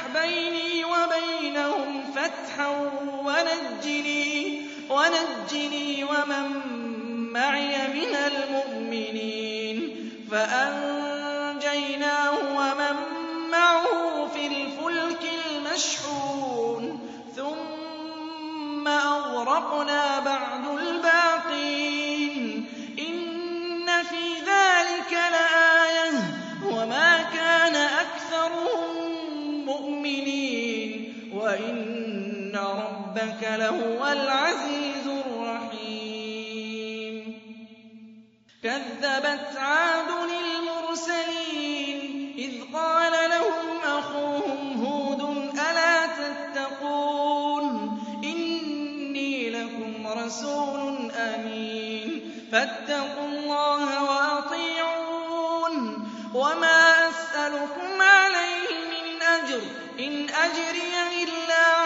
فَافْتَحْ بَيْنِي وَبَيْنَهُمْ فَتْحًا وَنَجِّنِي, ونجني وَمَن مَّعِيَ مِنَ الْمُؤْمِنِينَ. فَأَنجَيْنَاهُ وَمَن مَّعَهُ فِي الْفُلْكِ الْمَشْحُونِ ثُمَّ أَغْرَقْنَا بَعْدُ إِنَّكَ لَهُوَ الْعَزِيزُ الرَّحِيمُ كَذَّبَتْ عَادٌ الْمُرْسَلِينَ إِذْ قَالَ لَهُمْ أَخُوهُمْ هُودٌ أَلَا تَتَّقُونَ إِنِّي لَكُمْ رَسُولٌ أَمِينٌ فَاتَّقُوا اللَّهَ وَأَطِيعُونِ وَمَا أَسْأَلُكُمْ عَلَيْهِ مِنْ أَجْرٍ إِنْ أَجْرِيَ إِلَّا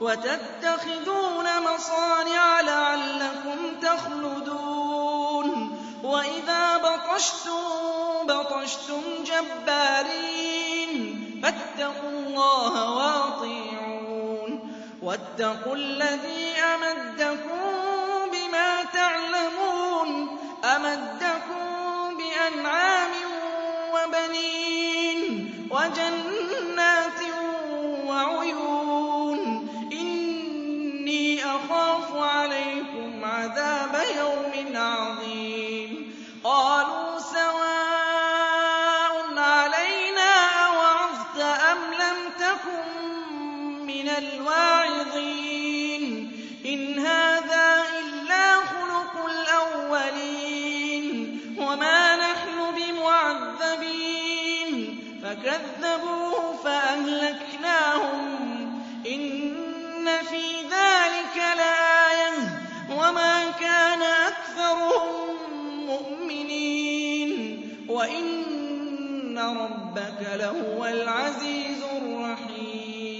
وتتخذون مصانع لعلكم تخلدون. وإذا بطشتم بطشتم جبارين. فاتقوا الله واطيعون. واتقوا الذي أمدكم بما تعلمون. أمدكم مِنَ الْوَاعِظِينَ. إِنْ هَذَا إِلَّا خُلُقُ الْأَوَّلِينَ. وَمَا نَحْنُ بِمُعَذَّبِينَ. فَكَذَّبُوهُ فَأَهْلَكْنَاهُمْ. إِنَّ فِي ذَلِكَ لَآيَةً. وَمَا كَانَ أَكْثَرُهُم مُّؤْمِنِينَ. وَإِنَّ رَبَّكَ لَهُوَ الْعَزِيزُ الرَّحِيمُ.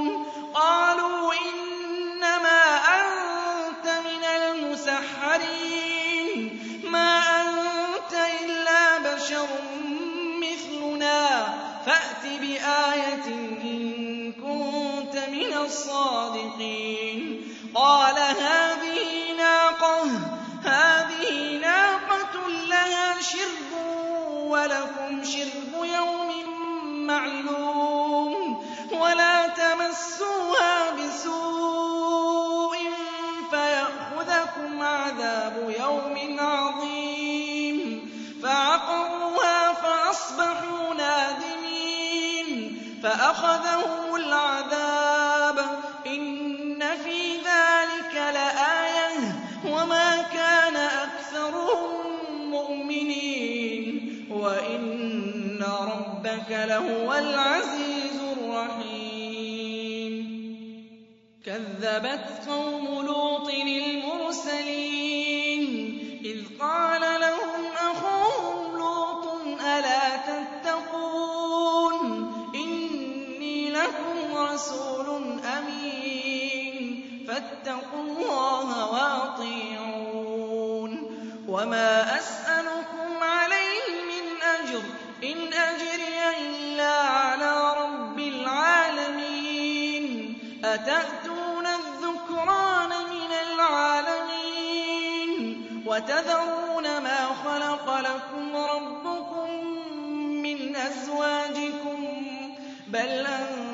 الصادقين. قال هذه ناقة هذه ناقة لها شرب ولكم شرب يوم معلوم. ولا تمسون فَأَخَذَهُمُ الْعَذَابُ. إِنَّ فِي ذَلِكَ لَآيَةً. وَمَا كَانَ أَكْثَرُهُم مُّؤْمِنِينَ. وَإِنَّ رَبَّكَ لَهُوَ الْعَزِيزُ الرَّحِيمُ. كَذَّبَتْ قَوْمُ لُوطٍ الْمُرْسَلِينَ. إِذْ قَالَ لَهُمْ رَسُولٌ أَمِينٌ. فَاتَّقُوا اللَّهَ وَأَطِيعُونِ. وَمَا أَسْأَلُكُمْ عَلَيْهِ مِنْ أَجْرٍ. إِنْ أَجْرِيَ إِلَّا عَلَى رَبِّ الْعَالَمِينَ. أَتَأْتُونَ الذُّكْرَانَ مِنَ الْعَالَمِينَ؟ وَتَذَرُونَ مَا خَلَقَ لَكُمْ رَبُّكُمْ مِنْ أَزْوَاجِكُمْ. بَلْ أَنْتُمْ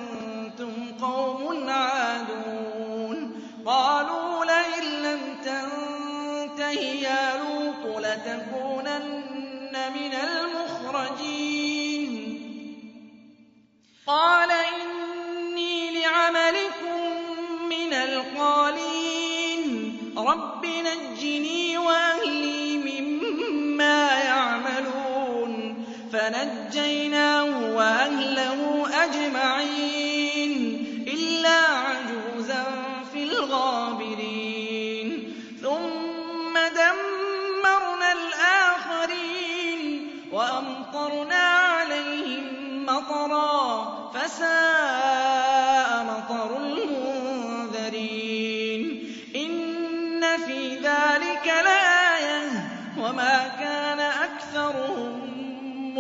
فَنَجَّيْنَاهُ وَأَهْلَهُ أَجْمَعِينَ إِلَّا عَجُوزًا فِي الْغَابِرِينَ ثُمَّ دَمَّرْنَا الْآخَرِينَ وَأَمْطَرْنَا عَلَيْهِم مَّطَرًا فَسَاءَ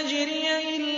أجري